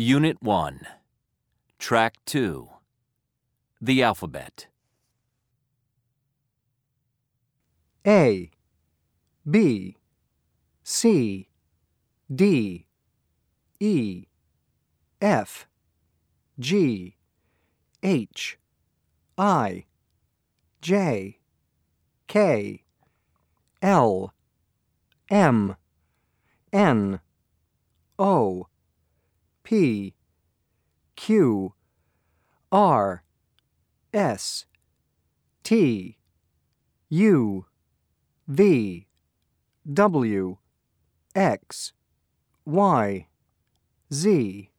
Unit 1, Track 2 The Alphabet. A B C D E F G H I J K L M N O P Q R S T U V W X Y Z